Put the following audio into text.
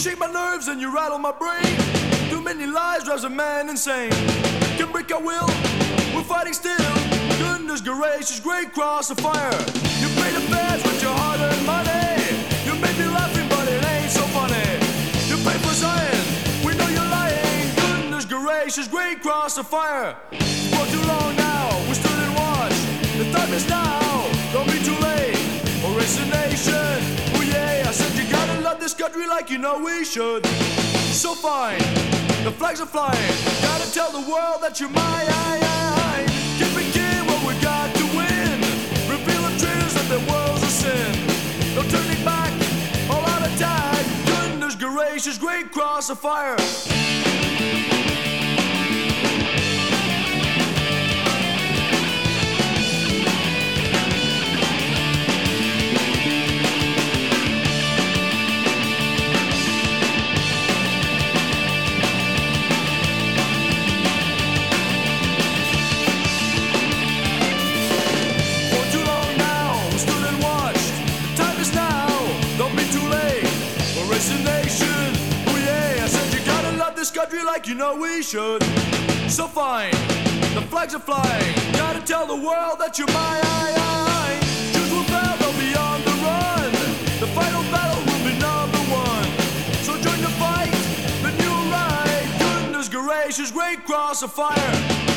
shake my nerves and you rattle my brain. Too many lies drives a man insane. Can break our will, we're fighting still. Goodness gracious, great cross of fire. You pay the fares with your hard-earned money. You make me laughing, but it ain't so funny. You pay for science, we know you're lying. Goodness gracious, great cross of fire. For too long now, we stood and watched. The time is now, like you know we should. So fine, the flags are flying. Gotta tell the world that you're mine. Keep what we got to win. Reveal the traitors world's sin. No turning back, all out attack. Goodness gracious, great cross of fire. Nation, oh yeah. I said you gotta love this country like you know we should. So fine, the flags are flying. Gotta tell the world that you're mine. Jews will bow, they'll be on the run. The final battle will be number one. So join the fight, the new right. Goodness gracious, great cross of fire.